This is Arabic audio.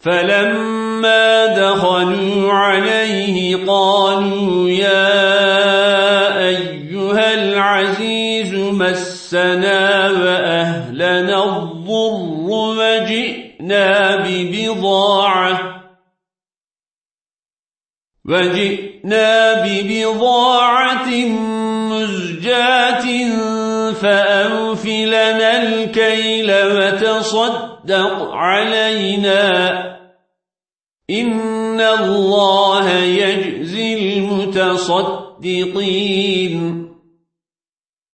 فلما دخلوا عليه قالوا يا أيها العزيز مسنا وأهلنا الضر وجئنا ببضاعة وجئنا ببضاعة مزجاة فأوفلنا الكيل وتصدق علينا. إن الله يجزي المتصدقين.